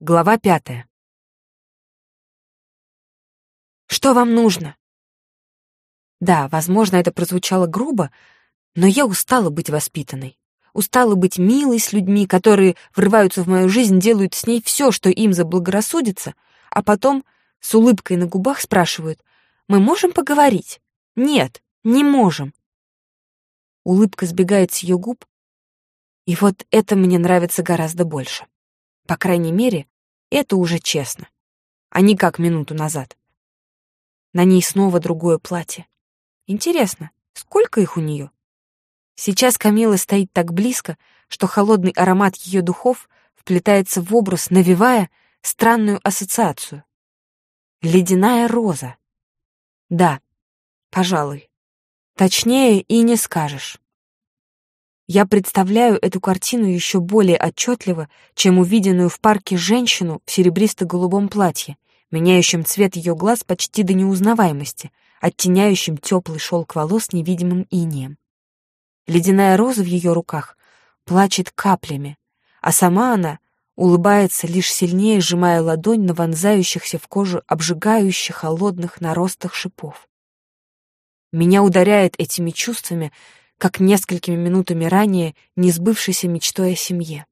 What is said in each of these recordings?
Глава пятая. «Что вам нужно?» Да, возможно, это прозвучало грубо, но я устала быть воспитанной. Устала быть милой с людьми, которые врываются в мою жизнь, делают с ней все, что им заблагорассудится, а потом с улыбкой на губах спрашивают, «Мы можем поговорить?» «Нет, не можем». Улыбка сбегает с ее губ, и вот это мне нравится гораздо больше. По крайней мере, это уже честно, а не как минуту назад. На ней снова другое платье. Интересно, сколько их у нее? Сейчас Камила стоит так близко, что холодный аромат ее духов вплетается в образ, навевая странную ассоциацию. Ледяная роза. Да, пожалуй. Точнее и не скажешь. Я представляю эту картину еще более отчетливо, чем увиденную в парке женщину в серебристо-голубом платье, меняющем цвет ее глаз почти до неузнаваемости, оттеняющим теплый шелк волос невидимым инеем. Ледяная роза в ее руках плачет каплями, а сама она улыбается, лишь сильнее сжимая ладонь на вонзающихся в кожу обжигающих холодных наростах шипов. Меня ударяет этими чувствами, как несколькими минутами ранее не сбывшейся мечтой о семье.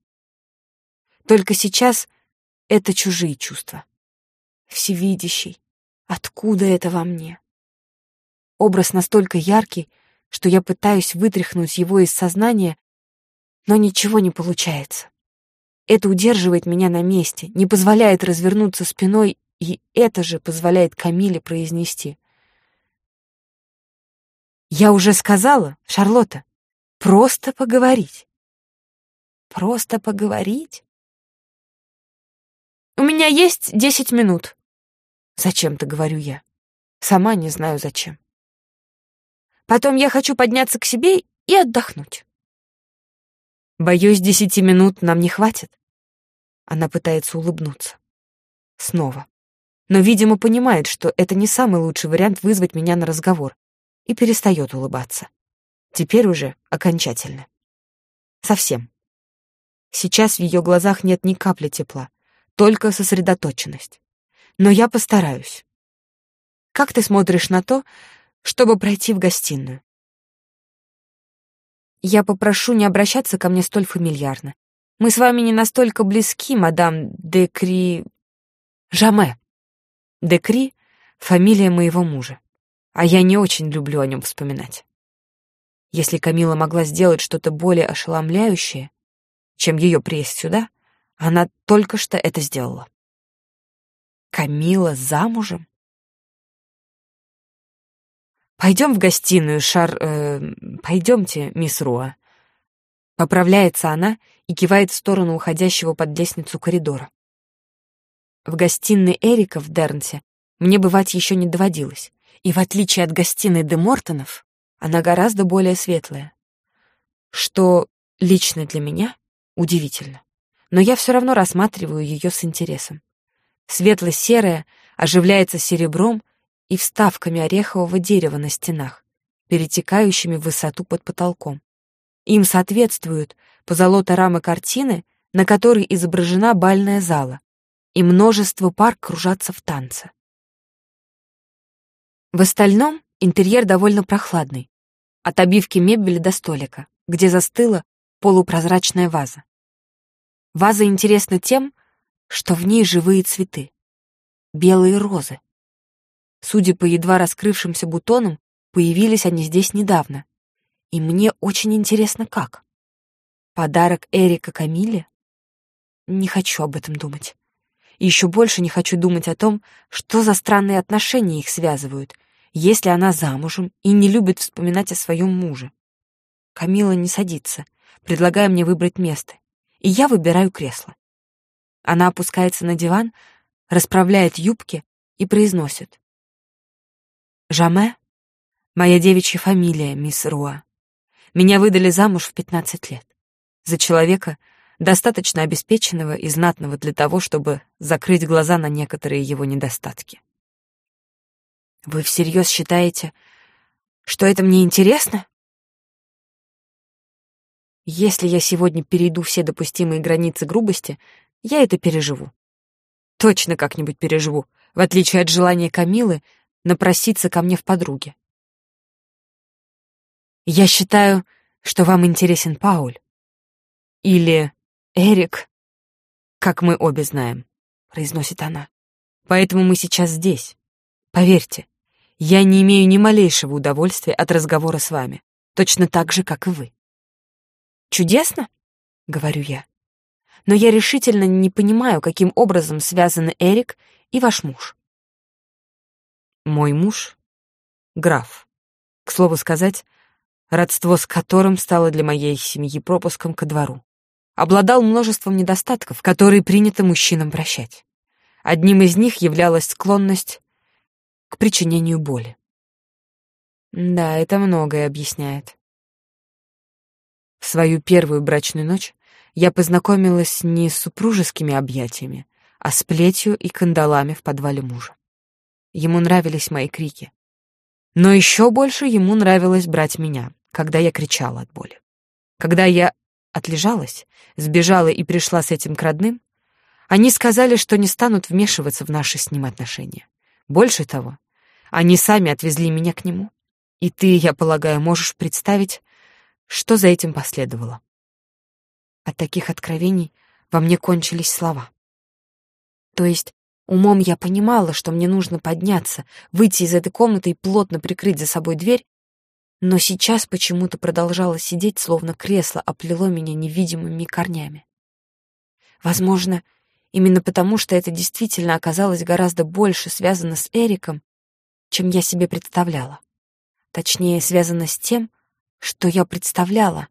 Только сейчас это чужие чувства. Всевидящий, откуда это во мне? Образ настолько яркий, что я пытаюсь вытряхнуть его из сознания, но ничего не получается. Это удерживает меня на месте, не позволяет развернуться спиной, и это же позволяет Камиле произнести. Я уже сказала, Шарлотта, просто поговорить. Просто поговорить? У меня есть десять минут. Зачем-то говорю я. Сама не знаю зачем. Потом я хочу подняться к себе и отдохнуть. Боюсь, десяти минут нам не хватит. Она пытается улыбнуться. Снова. Но, видимо, понимает, что это не самый лучший вариант вызвать меня на разговор и перестает улыбаться. Теперь уже окончательно. Совсем. Сейчас в ее глазах нет ни капли тепла, только сосредоточенность. Но я постараюсь. Как ты смотришь на то, чтобы пройти в гостиную? Я попрошу не обращаться ко мне столь фамильярно. Мы с вами не настолько близки, мадам Декри... Жаме. Декри — фамилия моего мужа а я не очень люблю о нем вспоминать. Если Камила могла сделать что-то более ошеломляющее, чем ее приезд сюда, она только что это сделала. Камила замужем? Пойдем в гостиную, Шар... Э, пойдемте, мисс Руа. Поправляется она и кивает в сторону уходящего под лестницу коридора. В гостиной Эрика в Дернсе мне бывать еще не доводилось. И в отличие от гостиной де Мортонов, она гораздо более светлая. Что лично для меня удивительно. Но я все равно рассматриваю ее с интересом. Светло-серая оживляется серебром и вставками орехового дерева на стенах, перетекающими в высоту под потолком. Им соответствуют позолота рамы картины, на которой изображена бальная зала, и множество пар кружатся в танце. В остальном интерьер довольно прохладный. От обивки мебели до столика, где застыла полупрозрачная ваза. Ваза интересна тем, что в ней живые цветы. Белые розы. Судя по едва раскрывшимся бутонам, появились они здесь недавно. И мне очень интересно, как. Подарок Эрика Камиле? Не хочу об этом думать. И еще больше не хочу думать о том, что за странные отношения их связывают — если она замужем и не любит вспоминать о своем муже. Камила не садится, предлагая мне выбрать место, и я выбираю кресло. Она опускается на диван, расправляет юбки и произносит. «Жаме — моя девичья фамилия, мисс Руа. Меня выдали замуж в пятнадцать лет. За человека, достаточно обеспеченного и знатного для того, чтобы закрыть глаза на некоторые его недостатки. Вы всерьез считаете, что это мне интересно? Если я сегодня перейду все допустимые границы грубости, я это переживу. точно как-нибудь переживу, в отличие от желания Камилы напроситься ко мне в подруге. Я считаю, что вам интересен Пауль. Или Эрик, как мы обе знаем, произносит она. Поэтому мы сейчас здесь. Поверьте, я не имею ни малейшего удовольствия от разговора с вами, точно так же, как и вы. Чудесно, говорю я. Но я решительно не понимаю, каким образом связаны Эрик и ваш муж. Мой муж — граф. К слову сказать, родство с которым стало для моей семьи пропуском ко двору. Обладал множеством недостатков, которые принято мужчинам прощать. Одним из них являлась склонность к причинению боли. Да, это многое объясняет. В свою первую брачную ночь я познакомилась не с супружескими объятиями, а с плетью и кандалами в подвале мужа. Ему нравились мои крики. Но еще больше ему нравилось брать меня, когда я кричала от боли. Когда я отлежалась, сбежала и пришла с этим к родным, они сказали, что не станут вмешиваться в наши с ним отношения. Больше того, они сами отвезли меня к нему. И ты, я полагаю, можешь представить, что за этим последовало. От таких откровений во мне кончились слова. То есть умом я понимала, что мне нужно подняться, выйти из этой комнаты и плотно прикрыть за собой дверь, но сейчас почему-то продолжала сидеть, словно кресло оплело меня невидимыми корнями. Возможно, именно потому, что это действительно оказалось гораздо больше связано с Эриком, чем я себе представляла. Точнее, связано с тем, что я представляла,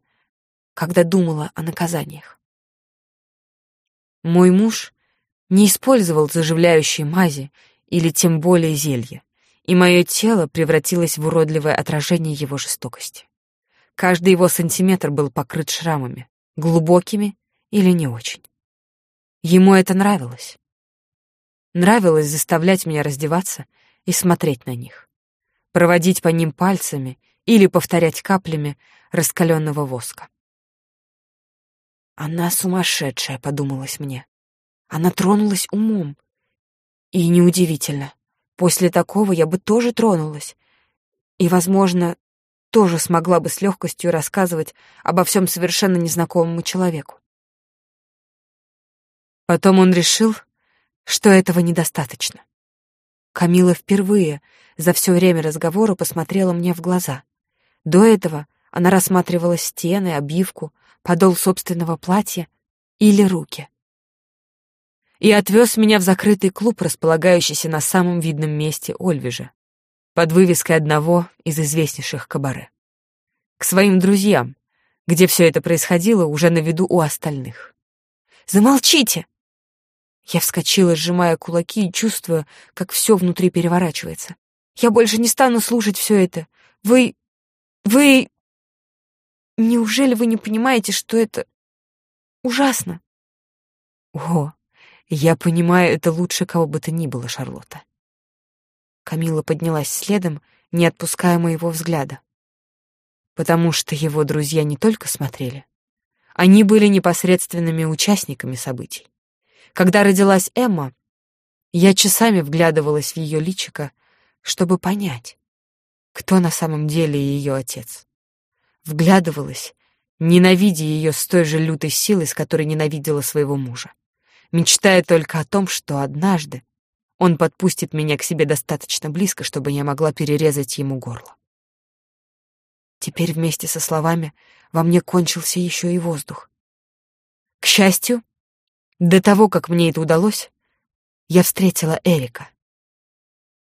когда думала о наказаниях. Мой муж не использовал заживляющие мази или тем более зелья и мое тело превратилось в уродливое отражение его жестокости. Каждый его сантиметр был покрыт шрамами, глубокими или не очень. Ему это нравилось. Нравилось заставлять меня раздеваться и смотреть на них, проводить по ним пальцами или повторять каплями раскаленного воска. «Она сумасшедшая», — подумалось мне. Она тронулась умом. И неудивительно. После такого я бы тоже тронулась. И, возможно, тоже смогла бы с легкостью рассказывать обо всем совершенно незнакомому человеку. Потом он решил, что этого недостаточно. Камила впервые за все время разговора посмотрела мне в глаза. До этого она рассматривала стены, обивку, подол собственного платья или руки и отвез меня в закрытый клуб, располагающийся на самом видном месте Ольвежа, под вывеской одного из известнейших кабаре. К своим друзьям, где все это происходило уже на виду у остальных. «Замолчите!» Я вскочила, сжимая кулаки и чувствуя, как все внутри переворачивается. «Я больше не стану слушать все это. Вы... вы... Неужели вы не понимаете, что это ужасно?» «О, я понимаю это лучше кого бы то ни было, Шарлотта. Камила поднялась следом, не отпуская моего взгляда. Потому что его друзья не только смотрели, они были непосредственными участниками событий. Когда родилась Эмма, я часами вглядывалась в ее личико, чтобы понять, кто на самом деле ее отец. Вглядывалась, ненавидя ее с той же лютой силой, с которой ненавидела своего мужа мечтая только о том, что однажды он подпустит меня к себе достаточно близко, чтобы я могла перерезать ему горло. Теперь вместе со словами во мне кончился еще и воздух. К счастью, до того, как мне это удалось, я встретила Эрика.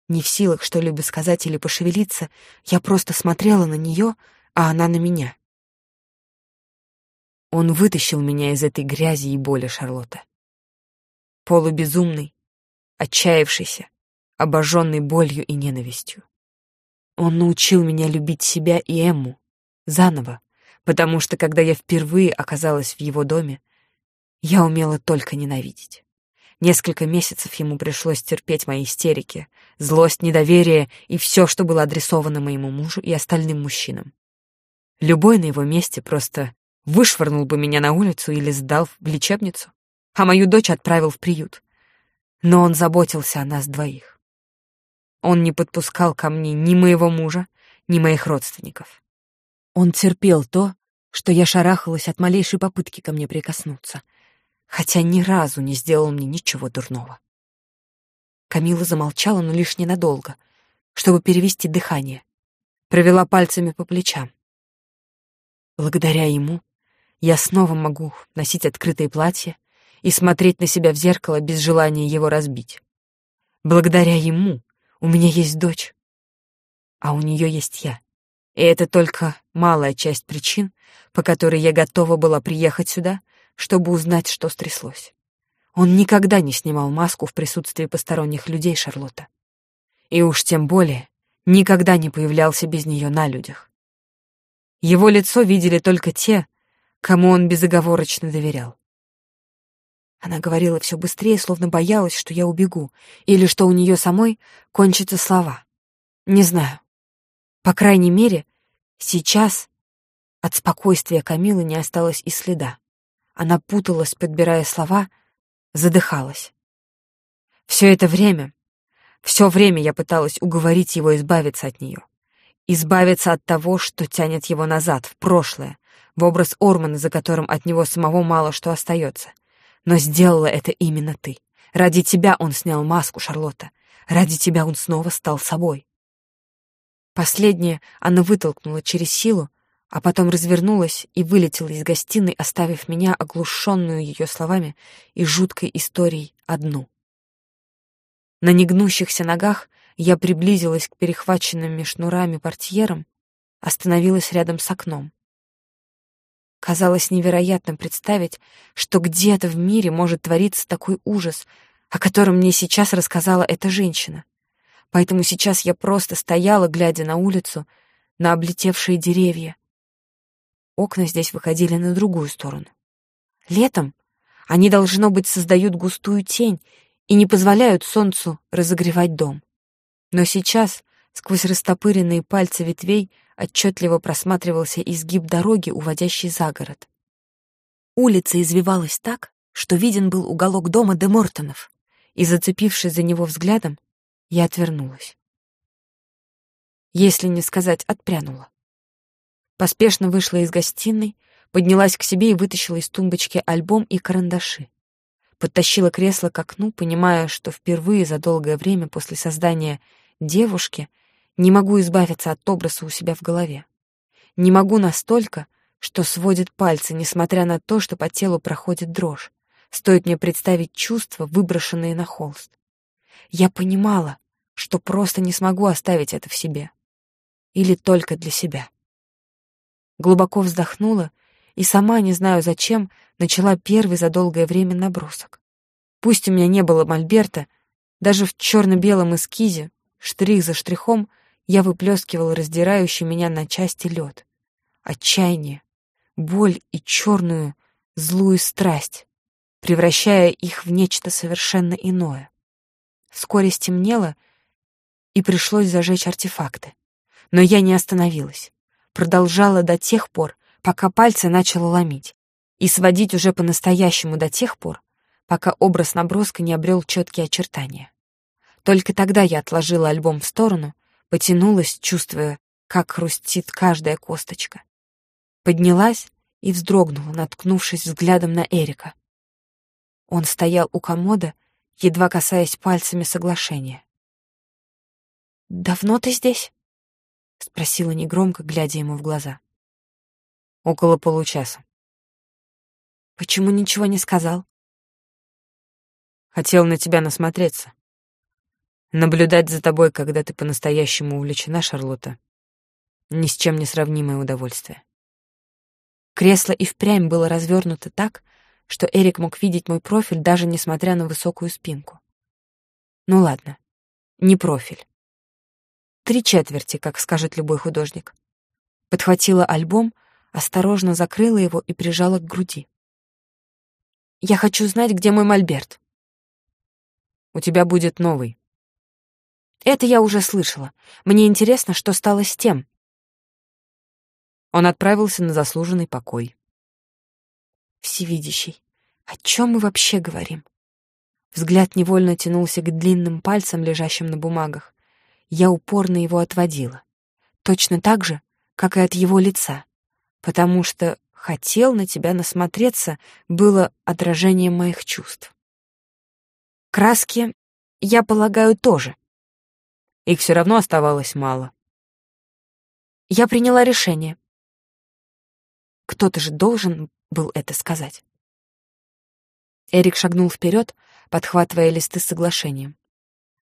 Не в силах что-либо сказать или пошевелиться, я просто смотрела на нее, а она на меня. Он вытащил меня из этой грязи и боли, Шарлотта полубезумный, отчаявшийся, обожженный болью и ненавистью. Он научил меня любить себя и Эмму заново, потому что, когда я впервые оказалась в его доме, я умела только ненавидеть. Несколько месяцев ему пришлось терпеть мои истерики, злость, недоверие и все, что было адресовано моему мужу и остальным мужчинам. Любой на его месте просто вышвырнул бы меня на улицу или сдал в лечебницу а мою дочь отправил в приют. но он заботился о нас двоих. Он не подпускал ко мне ни моего мужа, ни моих родственников. Он терпел то, что я шарахалась от малейшей попытки ко мне прикоснуться, хотя ни разу не сделал мне ничего дурного. Камила замолчала, но лишь ненадолго, чтобы перевести дыхание. Провела пальцами по плечам. Благодаря ему я снова могу носить открытые платья и смотреть на себя в зеркало без желания его разбить. Благодаря ему у меня есть дочь, а у нее есть я. И это только малая часть причин, по которой я готова была приехать сюда, чтобы узнать, что стряслось. Он никогда не снимал маску в присутствии посторонних людей, Шарлотта. И уж тем более никогда не появлялся без нее на людях. Его лицо видели только те, кому он безоговорочно доверял. Она говорила все быстрее, словно боялась, что я убегу, или что у нее самой кончатся слова. Не знаю. По крайней мере, сейчас от спокойствия Камилы не осталось и следа. Она путалась, подбирая слова, задыхалась. Все это время, все время я пыталась уговорить его избавиться от нее. Избавиться от того, что тянет его назад, в прошлое, в образ Ормана, за которым от него самого мало что остается. Но сделала это именно ты. Ради тебя он снял маску, Шарлотта. Ради тебя он снова стал собой. Последнее она вытолкнула через силу, а потом развернулась и вылетела из гостиной, оставив меня оглушенную ее словами и жуткой историей одну. На негнущихся ногах я приблизилась к перехваченным шнурами портьерам, остановилась рядом с окном. Казалось невероятным представить, что где-то в мире может твориться такой ужас, о котором мне сейчас рассказала эта женщина. Поэтому сейчас я просто стояла, глядя на улицу, на облетевшие деревья. Окна здесь выходили на другую сторону. Летом они, должно быть, создают густую тень и не позволяют солнцу разогревать дом. Но сейчас, сквозь растопыренные пальцы ветвей, отчетливо просматривался изгиб дороги, уводящей за город. Улица извивалась так, что виден был уголок дома де Мортонов, и, зацепившись за него взглядом, я отвернулась. Если не сказать, отпрянула. Поспешно вышла из гостиной, поднялась к себе и вытащила из тумбочки альбом и карандаши. Подтащила кресло к окну, понимая, что впервые за долгое время после создания девушки не могу избавиться от образа у себя в голове. Не могу настолько, что сводит пальцы, несмотря на то, что по телу проходит дрожь. Стоит мне представить чувства, выброшенные на холст. Я понимала, что просто не смогу оставить это в себе. Или только для себя. Глубоко вздохнула и сама, не знаю зачем, начала первый за долгое время набросок. Пусть у меня не было мольберта, даже в черно-белом эскизе, штрих за штрихом, я выплескивала раздирающий меня на части лед. Отчаяние, боль и черную, злую страсть, превращая их в нечто совершенно иное. Вскоре стемнело, и пришлось зажечь артефакты. Но я не остановилась. Продолжала до тех пор, пока пальцы начало ломить, и сводить уже по-настоящему до тех пор, пока образ наброска не обрел четкие очертания. Только тогда я отложила альбом в сторону, потянулась, чувствуя, как хрустит каждая косточка. Поднялась и вздрогнула, наткнувшись взглядом на Эрика. Он стоял у комода, едва касаясь пальцами соглашения. «Давно ты здесь?» — спросила негромко, глядя ему в глаза. «Около получаса». «Почему ничего не сказал?» «Хотел на тебя насмотреться. Наблюдать за тобой, когда ты по-настоящему увлечена, Шарлотта, ни с чем не сравнимое удовольствие». Кресло и впрямь было развернуто так, что Эрик мог видеть мой профиль, даже несмотря на высокую спинку. Ну ладно, не профиль. Три четверти, как скажет любой художник. Подхватила альбом, осторожно закрыла его и прижала к груди. «Я хочу знать, где мой мольберт». «У тебя будет новый». «Это я уже слышала. Мне интересно, что стало с тем». Он отправился на заслуженный покой. Всевидящий, о чем мы вообще говорим? Взгляд невольно тянулся к длинным пальцам, лежащим на бумагах. Я упорно его отводила. Точно так же, как и от его лица. Потому что «хотел на тебя насмотреться» было отражением моих чувств. Краски, я полагаю, тоже. Их все равно оставалось мало. Я приняла решение. Кто-то же должен был это сказать. Эрик шагнул вперед, подхватывая листы с соглашением.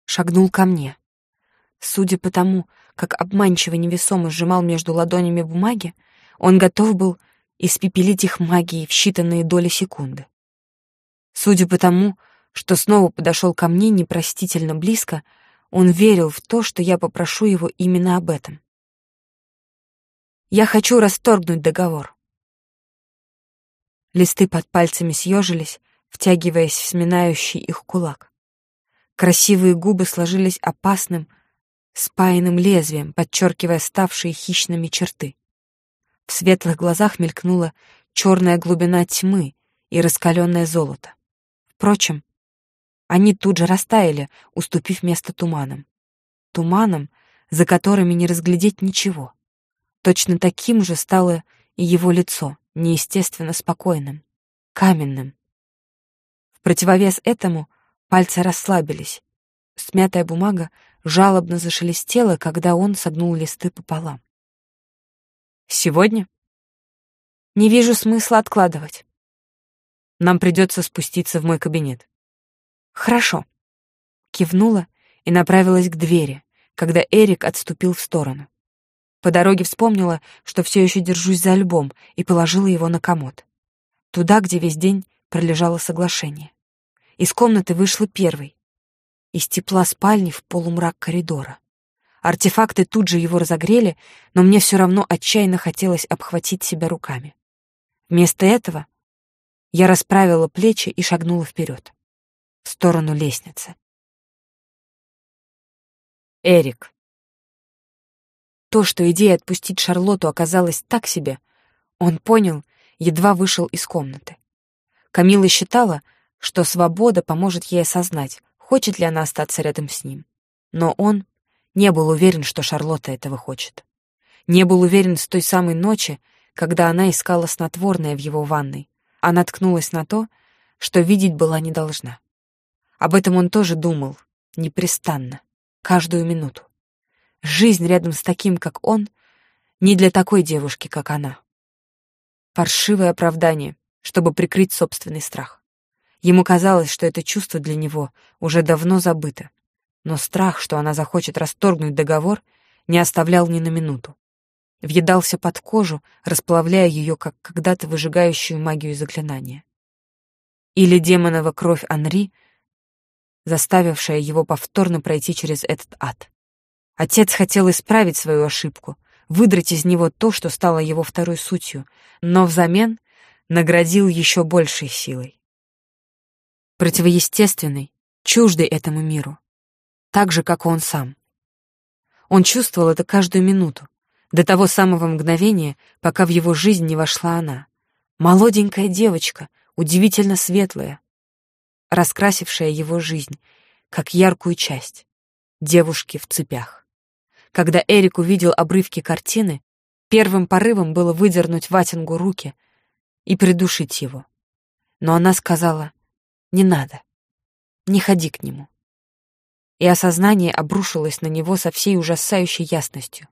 Шагнул ко мне. Судя по тому, как обманчиво невесомо сжимал между ладонями бумаги, он готов был испепелить их магией в считанные доли секунды. Судя по тому, что снова подошел ко мне непростительно близко, он верил в то, что я попрошу его именно об этом. Я хочу расторгнуть договор. Листы под пальцами съежились, втягиваясь в сминающий их кулак. Красивые губы сложились опасным, спаянным лезвием, подчеркивая ставшие хищными черты. В светлых глазах мелькнула черная глубина тьмы и раскаленное золото. Впрочем, они тут же растаяли, уступив место туманам. Туманам, за которыми не разглядеть ничего. Точно таким же стало и его лицо, неестественно спокойным, каменным. В противовес этому пальцы расслабились. Смятая бумага жалобно зашелестела, когда он согнул листы пополам. «Сегодня?» «Не вижу смысла откладывать. Нам придется спуститься в мой кабинет». «Хорошо», — кивнула и направилась к двери, когда Эрик отступил в сторону. По дороге вспомнила, что все еще держусь за альбом, и положила его на комод. Туда, где весь день пролежало соглашение. Из комнаты вышла первой. Из тепла спальни в полумрак коридора. Артефакты тут же его разогрели, но мне все равно отчаянно хотелось обхватить себя руками. Вместо этого я расправила плечи и шагнула вперед, в сторону лестницы. Эрик. То, что идея отпустить Шарлотту оказалась так себе, он понял, едва вышел из комнаты. Камила считала, что свобода поможет ей осознать, хочет ли она остаться рядом с ним. Но он не был уверен, что Шарлотта этого хочет. Не был уверен с той самой ночи, когда она искала снотворное в его ванной, а наткнулась на то, что видеть была не должна. Об этом он тоже думал, непрестанно, каждую минуту. Жизнь рядом с таким, как он, не для такой девушки, как она. Паршивое оправдание, чтобы прикрыть собственный страх. Ему казалось, что это чувство для него уже давно забыто, но страх, что она захочет расторгнуть договор, не оставлял ни на минуту. Въедался под кожу, расплавляя ее, как когда-то выжигающую магию заклинания. Или демонова кровь Анри, заставившая его повторно пройти через этот ад. Отец хотел исправить свою ошибку, выдрать из него то, что стало его второй сутью, но взамен наградил еще большей силой. Противоестественной, чуждой этому миру, так же, как он сам. Он чувствовал это каждую минуту, до того самого мгновения, пока в его жизнь не вошла она. Молоденькая девочка, удивительно светлая, раскрасившая его жизнь, как яркую часть девушки в цепях. Когда Эрик увидел обрывки картины, первым порывом было выдернуть Ватингу руки и придушить его. Но она сказала «Не надо, не ходи к нему». И осознание обрушилось на него со всей ужасающей ясностью.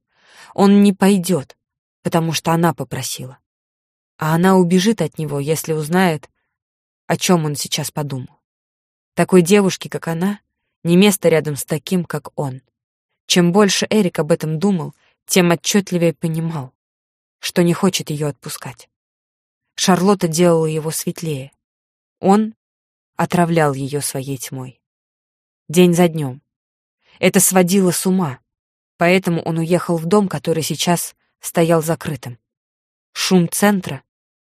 Он не пойдет, потому что она попросила. А она убежит от него, если узнает, о чем он сейчас подумал. Такой девушке, как она, не место рядом с таким, как он. Чем больше Эрик об этом думал, тем отчетливее понимал, что не хочет ее отпускать. Шарлотта делала его светлее. Он отравлял ее своей тьмой. День за днем. Это сводило с ума, поэтому он уехал в дом, который сейчас стоял закрытым. Шум центра,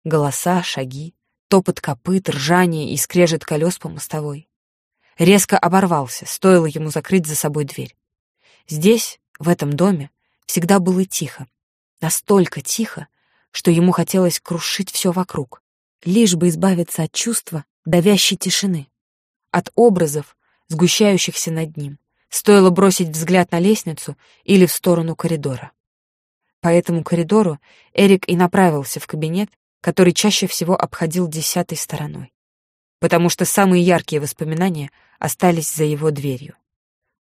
голоса, шаги, топот копыт, ржание и скрежет колес по мостовой. Резко оборвался, стоило ему закрыть за собой дверь. Здесь, в этом доме, всегда было тихо. Настолько тихо, что ему хотелось крушить все вокруг, лишь бы избавиться от чувства давящей тишины. от образов, сгущающихся над ним. Стоило бросить взгляд на лестницу или в сторону коридора. По этому коридору Эрик и направился в кабинет, который чаще всего обходил десятой стороной. Потому что самые яркие воспоминания остались за его дверью.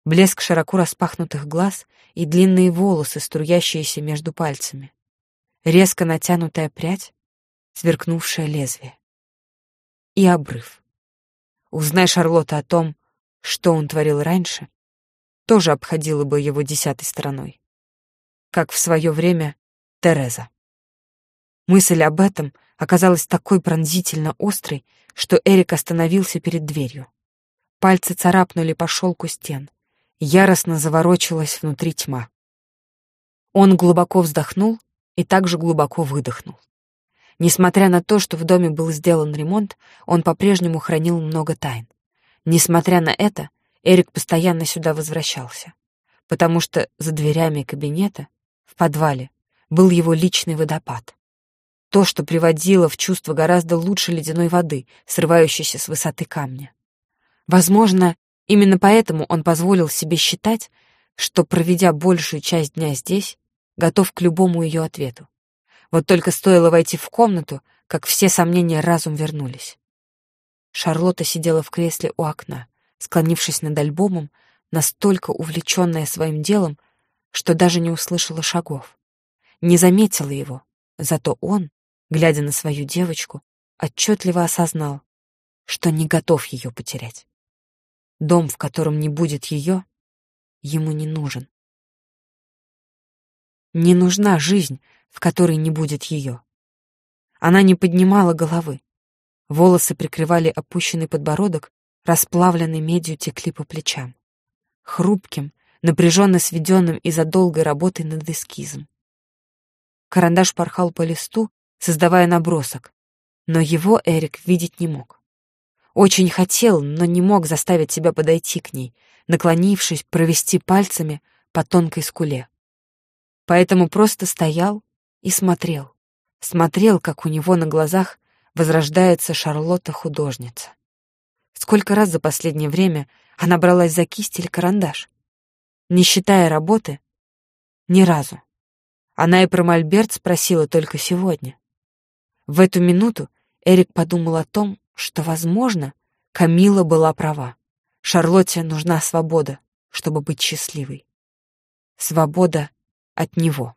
Блеск широко распахнутых глаз и длинные волосы, струящиеся между пальцами. Резко натянутая прядь, сверкнувшее лезвие. И обрыв. Узнай Шарлотта о том, что он творил раньше, тоже обходила бы его десятой стороной. Как в свое время Тереза. Мысль об этом оказалась такой пронзительно острой, что Эрик остановился перед дверью. Пальцы царапнули по шелку стен. Яростно заворочилась внутри тьма. Он глубоко вздохнул и также глубоко выдохнул. Несмотря на то, что в доме был сделан ремонт, он по-прежнему хранил много тайн. Несмотря на это, Эрик постоянно сюда возвращался, потому что за дверями кабинета, в подвале, был его личный водопад. То, что приводило в чувство гораздо лучше ледяной воды, срывающейся с высоты камня. Возможно, именно поэтому он позволил себе считать, что, проведя большую часть дня здесь, готов к любому ее ответу. Вот только стоило войти в комнату, как все сомнения разум вернулись. Шарлотта сидела в кресле у окна, склонившись над альбомом, настолько увлеченная своим делом, что даже не услышала шагов. Не заметила его, зато он, глядя на свою девочку, отчетливо осознал, что не готов ее потерять. Дом, в котором не будет ее, ему не нужен. Не нужна жизнь, в которой не будет ее. Она не поднимала головы. Волосы прикрывали опущенный подбородок, расплавленной медью текли по плечам. Хрупким, напряженно сведенным из-за долгой работы над эскизом. Карандаш порхал по листу, создавая набросок, но его Эрик видеть не мог. Очень хотел, но не мог заставить себя подойти к ней, наклонившись, провести пальцами по тонкой скуле. Поэтому просто стоял и смотрел. Смотрел, как у него на глазах возрождается Шарлотта-художница. Сколько раз за последнее время она бралась за кисть или карандаш? Не считая работы, ни разу. Она и про Мольберт спросила только сегодня. В эту минуту Эрик подумал о том, что, возможно, Камила была права. Шарлотте нужна свобода, чтобы быть счастливой. Свобода от него.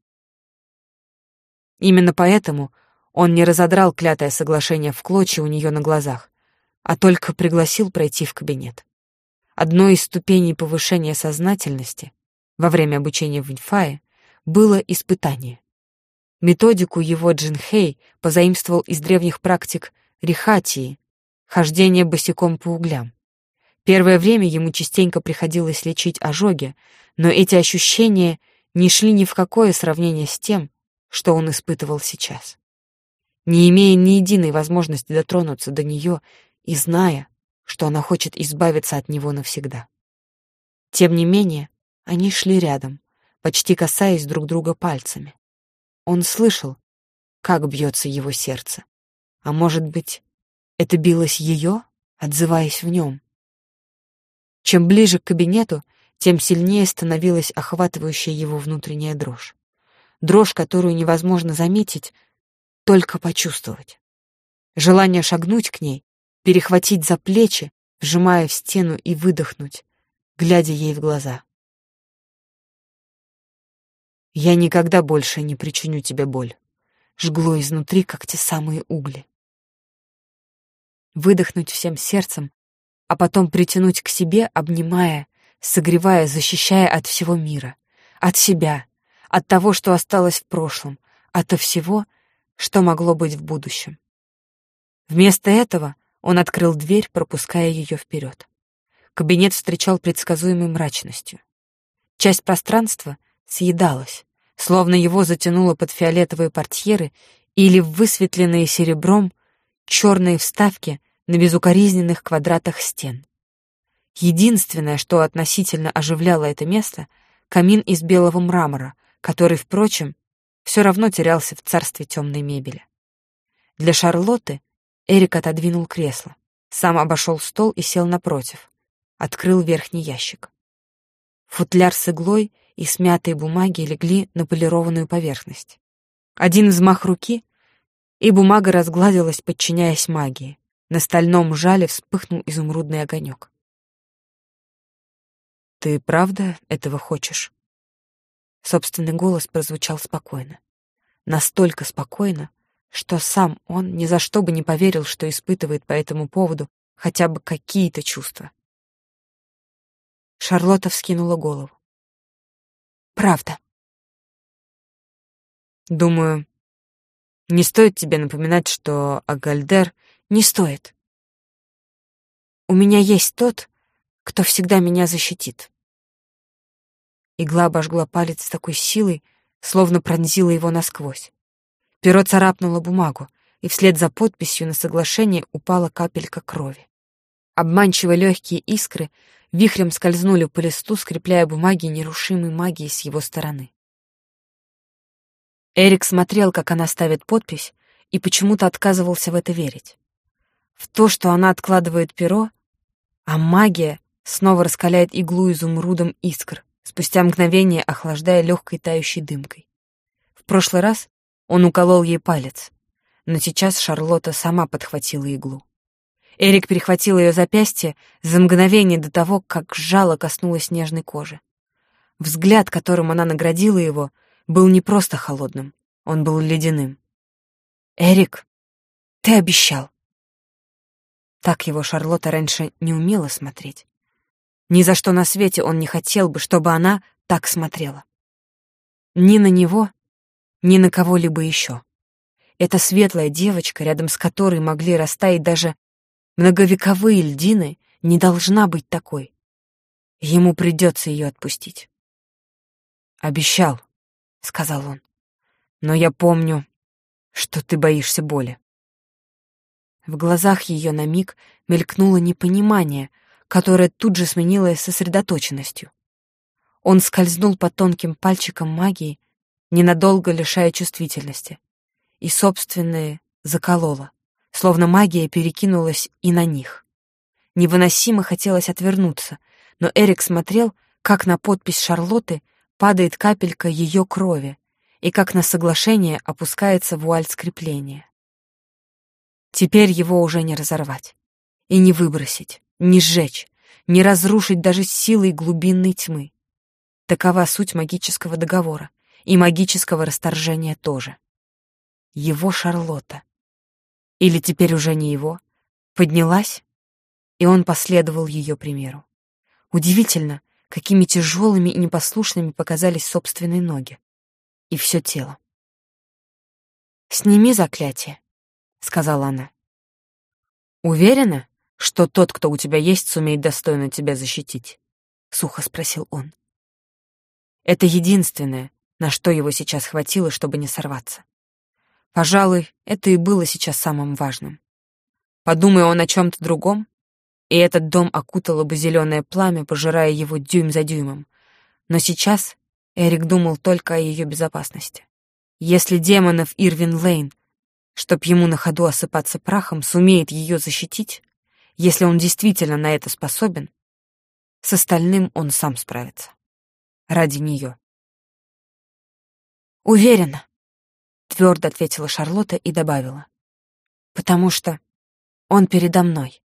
Именно поэтому он не разодрал клятое соглашение в клочья у нее на глазах, а только пригласил пройти в кабинет. Одной из ступеней повышения сознательности во время обучения в Инфае было испытание. Методику его Джинхей позаимствовал из древних практик рихатии, хождение босиком по углям. Первое время ему частенько приходилось лечить ожоги, но эти ощущения не шли ни в какое сравнение с тем, что он испытывал сейчас. Не имея ни единой возможности дотронуться до нее и зная, что она хочет избавиться от него навсегда. Тем не менее, они шли рядом, почти касаясь друг друга пальцами. Он слышал, как бьется его сердце. А может быть, это билось ее, отзываясь в нем? Чем ближе к кабинету, тем сильнее становилась охватывающая его внутренняя дрожь дрожь, которую невозможно заметить, только почувствовать. Желание шагнуть к ней, перехватить за плечи, вжимая в стену и выдохнуть, глядя ей в глаза. «Я никогда больше не причиню тебе боль», жгло изнутри, как те самые угли. Выдохнуть всем сердцем, а потом притянуть к себе, обнимая, согревая, защищая от всего мира, от себя, от того, что осталось в прошлом, ото всего, что могло быть в будущем. Вместо этого он открыл дверь, пропуская ее вперед. Кабинет встречал предсказуемой мрачностью. Часть пространства съедалась, словно его затянуло под фиолетовые портьеры или высветленные серебром черные вставки на безукоризненных квадратах стен. Единственное, что относительно оживляло это место — камин из белого мрамора, который, впрочем, все равно терялся в царстве темной мебели. Для Шарлотты Эрик отодвинул кресло, Сам обошел стол и сел напротив. Открыл верхний ящик. Футляр с иглой и смятые бумаги легли на полированную поверхность. Один взмах руки, и бумага разгладилась, подчиняясь магии. На стальном жале вспыхнул изумрудный огонек. «Ты правда этого хочешь?» Собственный голос прозвучал спокойно. Настолько спокойно, что сам он ни за что бы не поверил, что испытывает по этому поводу хотя бы какие-то чувства. Шарлотта вскинула голову. «Правда». «Думаю, не стоит тебе напоминать, что Агальдер не стоит. У меня есть тот, кто всегда меня защитит. Игла обожгла палец с такой силой, словно пронзила его насквозь. Перо царапнуло бумагу, и вслед за подписью на соглашение упала капелька крови. Обманчиво легкие искры вихрем скользнули по листу, скрепляя бумаги нерушимой магией с его стороны. Эрик смотрел, как она ставит подпись, и почему-то отказывался в это верить. В то, что она откладывает перо, а магия снова раскаляет иглу изумрудом искр, спустя мгновение охлаждая легкой тающей дымкой. В прошлый раз он уколол ей палец, но сейчас Шарлотта сама подхватила иглу. Эрик перехватил ее запястье за мгновение до того, как жало коснулось нежной кожи. Взгляд, которым она наградила его, был не просто холодным, он был ледяным. «Эрик, ты обещал». Так его Шарлотта раньше не умела смотреть. Ни за что на свете он не хотел бы, чтобы она так смотрела. Ни на него, ни на кого-либо еще. Эта светлая девочка, рядом с которой могли растаять даже многовековые льдины, не должна быть такой. Ему придется ее отпустить. «Обещал», — сказал он. «Но я помню, что ты боишься боли». В глазах ее на миг мелькнуло непонимание — которая тут же сменилась сосредоточенностью. Он скользнул по тонким пальчикам магии, ненадолго лишая чувствительности, и собственные заколола, словно магия перекинулась и на них. Невыносимо хотелось отвернуться, но Эрик смотрел, как на подпись Шарлотты падает капелька ее крови и как на соглашение опускается вуаль скрепления. Теперь его уже не разорвать и не выбросить не сжечь, не разрушить даже силой глубинной тьмы. Такова суть магического договора, и магического расторжения тоже. Его Шарлотта. Или теперь уже не его. Поднялась, и он последовал ее примеру. Удивительно, какими тяжелыми и непослушными показались собственные ноги. И все тело. «Сними заклятие», — сказала она. «Уверена?» Что тот, кто у тебя есть, сумеет достойно тебя защитить?» — сухо спросил он. Это единственное, на что его сейчас хватило, чтобы не сорваться. Пожалуй, это и было сейчас самым важным. Подумай он о чем-то другом, и этот дом окутало бы зеленое пламя, пожирая его дюйм за дюймом. Но сейчас Эрик думал только о ее безопасности. Если демонов Ирвин Лейн, чтоб ему на ходу осыпаться прахом, сумеет ее защитить, если он действительно на это способен, с остальным он сам справится. Ради нее. «Уверена», — твердо ответила Шарлотта и добавила. «Потому что он передо мной».